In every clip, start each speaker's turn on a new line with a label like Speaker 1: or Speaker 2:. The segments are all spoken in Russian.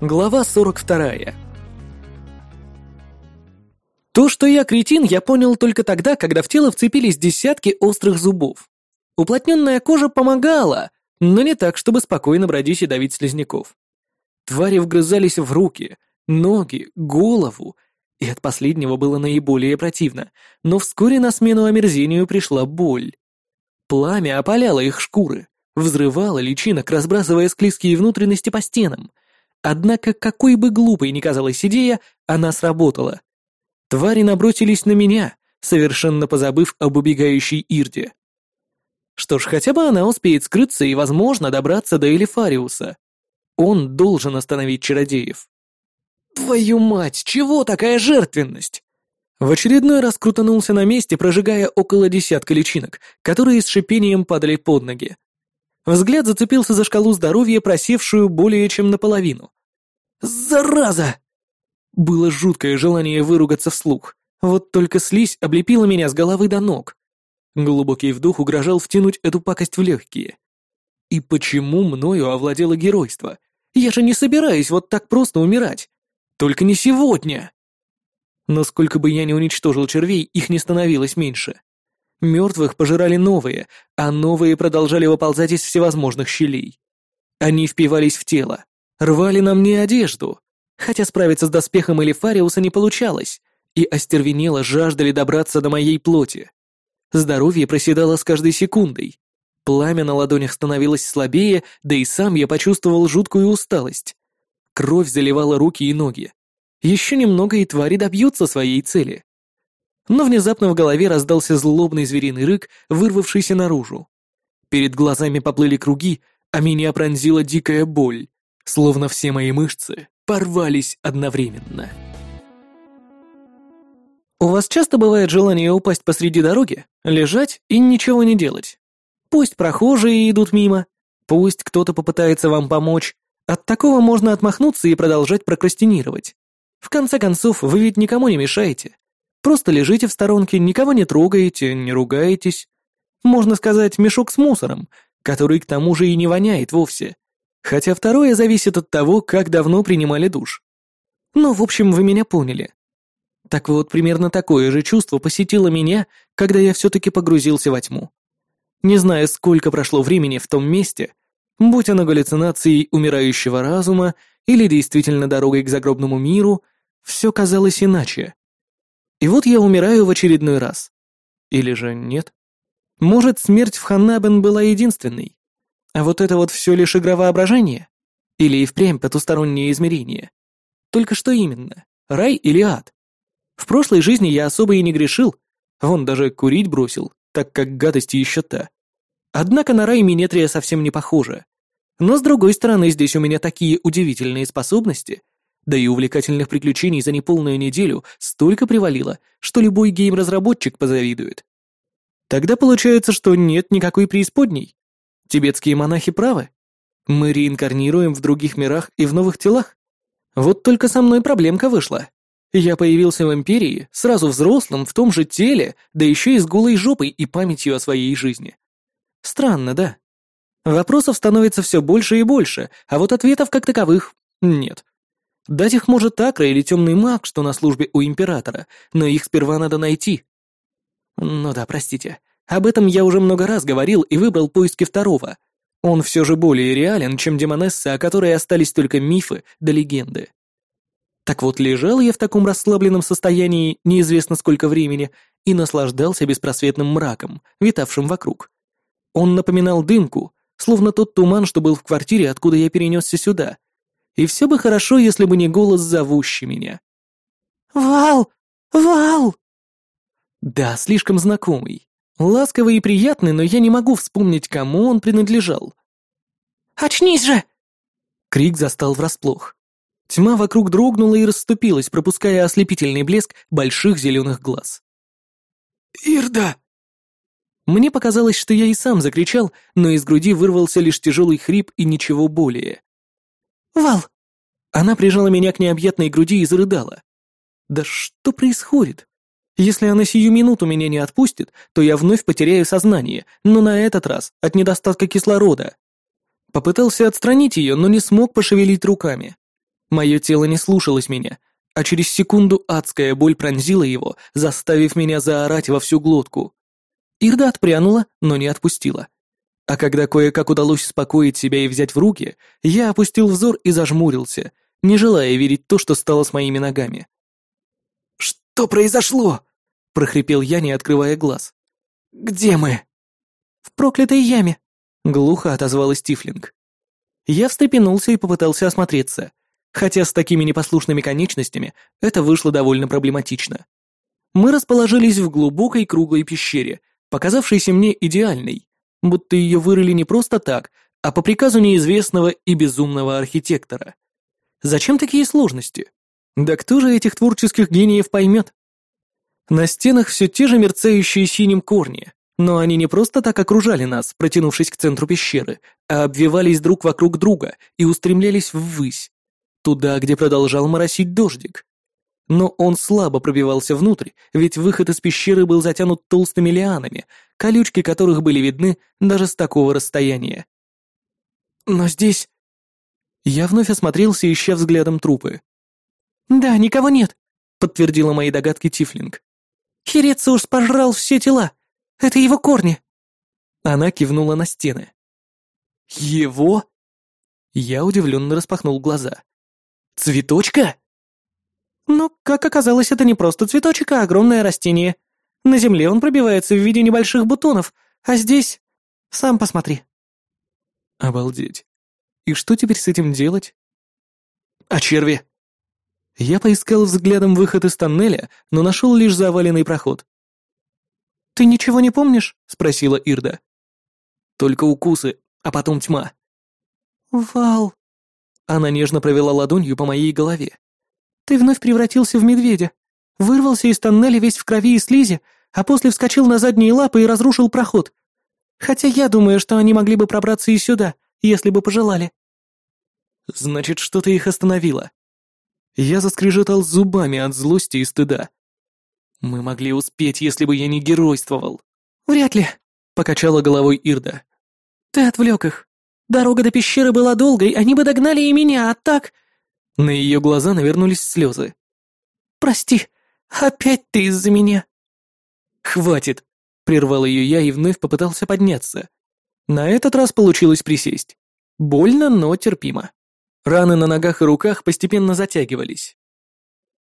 Speaker 1: Глава 42. То, что я кретин, я понял только тогда, когда в тело вцепились десятки острых зубов. Уплотненная кожа помогала, но не так, чтобы спокойно бродить и давить слизняков. Твари вгрызались в руки, ноги, голову, и от последнего было наиболее противно, но вскоре на смену омерзению пришла боль. Пламя опаляло их шкуры, взрывало личинок, разбрасывая склизкие внутренности по стенам. Однако, какой бы глупой ни казалась идея, она сработала. Твари набросились на меня, совершенно позабыв об убегающей Ирде. Что ж, хотя бы она успеет скрыться и, возможно, добраться до Элифариуса. Он должен остановить чародеев. Твою мать, чего такая жертвенность? В очередной раз крутанулся на месте, прожигая около десятка личинок, которые с шипением падали под ноги. Взгляд зацепился за шкалу здоровья, просевшую более чем наполовину. «Зараза!» Было жуткое желание выругаться вслух. Вот только слизь облепила меня с головы до ног. Глубокий вдох угрожал втянуть эту пакость в легкие. И почему мною овладело геройство? Я же не собираюсь вот так просто умирать. Только не сегодня. Но сколько бы я ни уничтожил червей, их не становилось меньше. Мертвых пожирали новые, а новые продолжали выползать из всевозможных щелей. Они впивались в тело, рвали на мне одежду, хотя справиться с доспехом или Фариуса не получалось, и остервенело жаждали добраться до моей плоти. Здоровье проседало с каждой секундой. Пламя на ладонях становилось слабее, да и сам я почувствовал жуткую усталость. Кровь заливала руки и ноги. Еще немного, и твари добьются своей цели. Но внезапно в голове раздался злобный звериный рык, вырвавшийся наружу. Перед глазами поплыли круги, а меня пронзила дикая боль, словно все мои мышцы порвались одновременно. У вас часто бывает желание упасть посреди дороги, лежать и ничего не делать? Пусть прохожие идут мимо, пусть кто-то попытается вам помочь, от такого можно отмахнуться и продолжать прокрастинировать. В конце концов, вы ведь никому не мешаете. Просто лежите в сторонке, никого не трогаете, не ругаетесь. Можно сказать, мешок с мусором, который к тому же и не воняет вовсе. Хотя второе зависит от того, как давно принимали душ. Ну, в общем, вы меня поняли. Так вот, примерно такое же чувство посетило меня, когда я все-таки погрузился во тьму. Не знаю, сколько прошло времени в том месте, будь оно галлюцинацией умирающего разума или действительно дорогой к загробному миру, все казалось иначе. И вот я умираю в очередной раз. Или же нет? Может, смерть в Ханнабен была единственной? А вот это вот все лишь игра воображения? Или и впрямь потустороннее измерение? Только что именно? Рай или ад? В прошлой жизни я особо и не грешил, вон даже курить бросил, так как гадость еще та. Однако на рай Минетрия совсем не похожа. Но с другой стороны, здесь у меня такие удивительные способности — да и увлекательных приключений за неполную неделю столько привалило, что любой гейм-разработчик позавидует. Тогда получается, что нет никакой преисподней. Тибетские монахи правы. Мы реинкарнируем в других мирах и в новых телах. Вот только со мной проблемка вышла. Я появился в Империи, сразу взрослым, в том же теле, да еще и с голой жопой и памятью о своей жизни. Странно, да? Вопросов становится все больше и больше, а вот ответов как таковых нет. Дать их может Акра или темный маг, что на службе у императора, но их сперва надо найти. Ну да, простите. Об этом я уже много раз говорил и выбрал поиски второго. Он все же более реален, чем Демонесса, о которой остались только мифы да легенды. Так вот, лежал я в таком расслабленном состоянии неизвестно сколько времени и наслаждался беспросветным мраком, витавшим вокруг. Он напоминал дымку, словно тот туман, что был в квартире, откуда я перенесся сюда, и все бы хорошо, если бы не голос, зовущий меня. «Вал! Вал!» Да, слишком знакомый. Ласковый и приятный, но я не могу вспомнить, кому он принадлежал. «Очнись же!» Крик застал врасплох. Тьма вокруг дрогнула и расступилась, пропуская ослепительный блеск больших зеленых глаз. «Ирда!» Мне показалось, что я и сам закричал, но из груди вырвался лишь тяжелый хрип и ничего более. «Вал!» Она прижала меня к необъятной груди и зарыдала. «Да что происходит? Если она сию минуту меня не отпустит, то я вновь потеряю сознание, но на этот раз от недостатка кислорода». Попытался отстранить ее, но не смог пошевелить руками. Мое тело не слушалось меня, а через секунду адская боль пронзила его, заставив меня заорать во всю глотку. Ирда отпрянула, но не отпустила. А когда кое-как удалось успокоить себя и взять в руки, я опустил взор и зажмурился, не желая верить то, что стало с моими ногами. «Что произошло?» — прохрипел я, не открывая глаз. «Где мы?» «В проклятой яме», — глухо отозвалась Тифлинг. Я встрепенулся и попытался осмотреться, хотя с такими непослушными конечностями это вышло довольно проблематично. Мы расположились в глубокой круглой пещере, показавшейся мне идеальной, будто ее вырыли не просто так, а по приказу неизвестного и безумного архитектора. Зачем такие сложности? Да кто же этих творческих гениев поймет? На стенах все те же мерцающие синим корни, но они не просто так окружали нас, протянувшись к центру пещеры, а обвивались друг вокруг друга и устремлялись ввысь, туда, где продолжал моросить дождик. Но он слабо пробивался внутрь, ведь выход из пещеры был затянут толстыми лианами, колючки которых были видны даже с такого расстояния. Но здесь... Я вновь осмотрелся, ища взглядом трупы. «Да, никого нет», — подтвердила мои догадки Тифлинг. «Хирециус пожрал все тела. Это его корни». Она кивнула на стены. «Его?» Я удивленно распахнул глаза. «Цветочка?» Но, как оказалось, это не просто цветочек, а огромное растение. На земле он пробивается в виде небольших бутонов, а здесь... Сам посмотри. Обалдеть. И что теперь с этим делать? А черви? Я поискал взглядом выход из тоннеля, но нашел лишь заваленный проход. «Ты ничего не помнишь?» — спросила Ирда. «Только укусы, а потом тьма». «Вал...» Она нежно провела ладонью по моей голове. Ты вновь превратился в медведя. Вырвался из тоннеля весь в крови и слизи, а после вскочил на задние лапы и разрушил проход. Хотя я думаю, что они могли бы пробраться и сюда, если бы пожелали. Значит, что-то их остановило. Я заскрежетал зубами от злости и стыда. Мы могли успеть, если бы я не геройствовал. Вряд ли, покачала головой Ирда. Ты отвлек их. Дорога до пещеры была долгой, они бы догнали и меня, а так... На ее глаза навернулись слезы. «Прости, опять ты из-за меня». «Хватит», — прервал ее я и вновь попытался подняться. На этот раз получилось присесть. Больно, но терпимо. Раны на ногах и руках постепенно затягивались.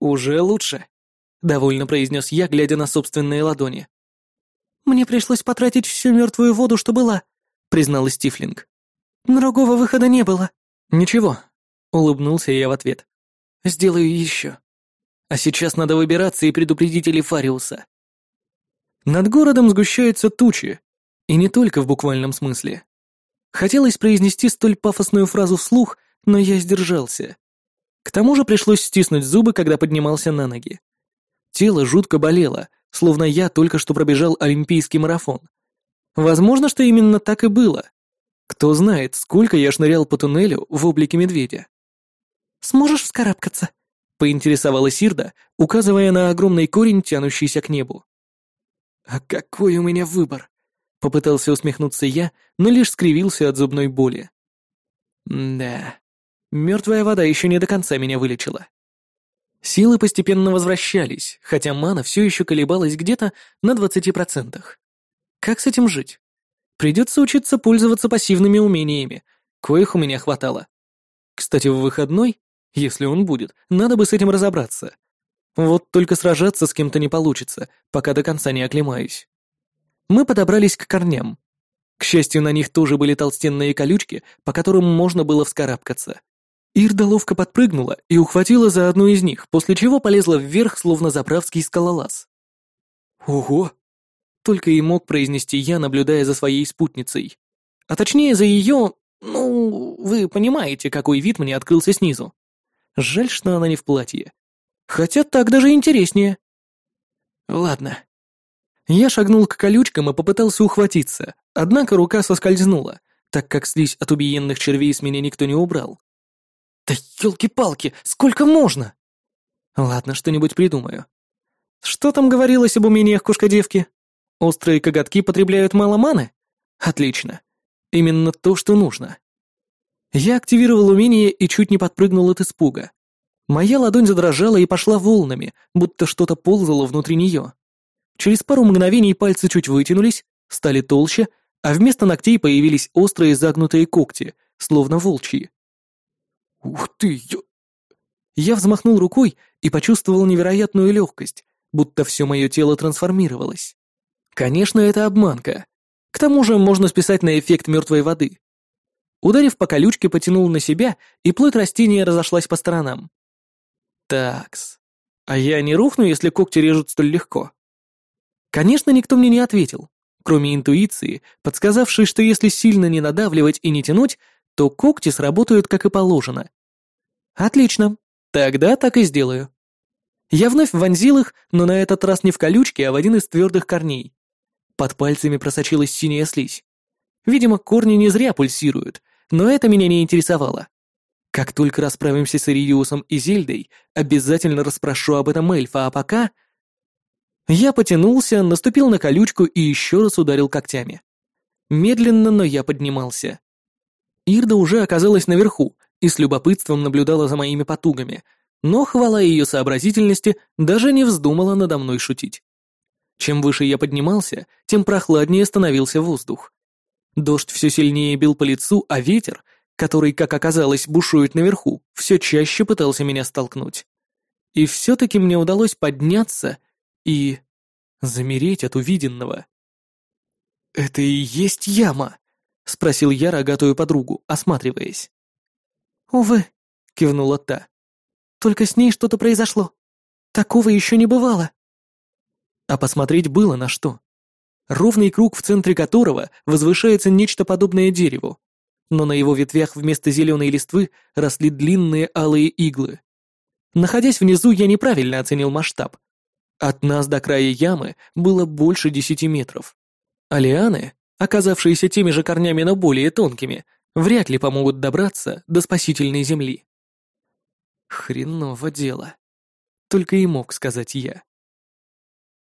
Speaker 1: «Уже лучше», — довольно произнес я, глядя на собственные ладони. «Мне пришлось потратить всю мертвую воду, что была», — призналась Тифлинг. «Другого выхода не было». «Ничего, Улыбнулся я в ответ. «Сделаю еще. А сейчас надо выбираться и предупредить Элифариуса». Над городом сгущаются тучи, и не только в буквальном смысле. Хотелось произнести столь пафосную фразу вслух, но я сдержался. К тому же пришлось стиснуть зубы, когда поднимался на ноги. Тело жутко болело, словно я только что пробежал олимпийский марафон. Возможно, что именно так и было. Кто знает, сколько я шнырял по туннелю в облике медведя. Сможешь вскарабкаться?» — поинтересовалась Ирда, указывая на огромный корень, тянущийся к небу. «А какой у меня выбор?» — попытался усмехнуться я, но лишь скривился от зубной боли. «Да, мертвая вода еще не до конца меня вылечила». Силы постепенно возвращались, хотя мана все еще колебалась где-то на двадцати процентах. Как с этим жить? Придется учиться пользоваться пассивными умениями, коих у меня хватало. Кстати, в выходной если он будет, надо бы с этим разобраться. Вот только сражаться с кем-то не получится, пока до конца не оклемаюсь. Мы подобрались к корням. К счастью, на них тоже были толстенные колючки, по которым можно было вскарабкаться. Ирда ловко подпрыгнула и ухватила за одну из них, после чего полезла вверх, словно заправский скалолаз. «Ого!» — только и мог произнести я, наблюдая за своей спутницей. А точнее, за ее... Ну, вы понимаете, какой вид мне открылся снизу. Жаль, что она не в платье. Хотя так даже интереснее. Ладно. Я шагнул к колючкам и попытался ухватиться, однако рука соскользнула, так как слизь от убиенных червей с меня никто не убрал. Да елки-палки, сколько можно? Ладно, что-нибудь придумаю. Что там говорилось об умениях кошка-девки? Острые коготки потребляют мало маны? Отлично. Именно то, что нужно. Я активировал умение и чуть не подпрыгнул от испуга, Моя ладонь задрожала и пошла волнами, будто что-то ползало внутри нее. Через пару мгновений пальцы чуть вытянулись, стали толще, а вместо ногтей появились острые загнутые когти, словно волчьи. «Ух ты, ё...» Я взмахнул рукой и почувствовал невероятную легкость, будто все мое тело трансформировалось. Конечно, это обманка. К тому же можно списать на эффект мертвой воды. Ударив по колючке, потянул на себя, и плоть растения разошлась по сторонам. Такс. А я не рухну, если когти режут столь легко? Конечно, никто мне не ответил, кроме интуиции, подсказавшей, что если сильно не надавливать и не тянуть, то когти сработают как и положено. Отлично. Тогда так и сделаю. Я вновь вонзил их, но на этот раз не в колючки, а в один из твердых корней. Под пальцами просочилась синяя слизь. Видимо, корни не зря пульсируют, но это меня не интересовало. Как только расправимся с Иридиусом и Зельдой, обязательно расспрошу об этом эльфа, а пока... Я потянулся, наступил на колючку и еще раз ударил когтями. Медленно, но я поднимался. Ирда уже оказалась наверху и с любопытством наблюдала за моими потугами, но, хвала ее сообразительности, даже не вздумала надо мной шутить. Чем выше я поднимался, тем прохладнее становился воздух. Дождь все сильнее бил по лицу, а ветер, который, как оказалось, бушует наверху, все чаще пытался меня столкнуть. И все-таки мне удалось подняться и... замереть от увиденного. «Это и есть яма?» — спросил я рогатую подругу, осматриваясь. «Увы», — кивнула та. «Только с ней что-то произошло. Такого еще не бывало». А посмотреть было на что. Ровный круг, в центре которого возвышается нечто подобное дереву, но на его ветвях вместо зеленой листвы росли длинные алые иглы. Находясь внизу, я неправильно оценил масштаб. От нас до края ямы было больше десяти метров. А лианы, оказавшиеся теми же корнями, но более тонкими, вряд ли помогут добраться до спасительной земли. Хреново дело. Только и мог сказать я.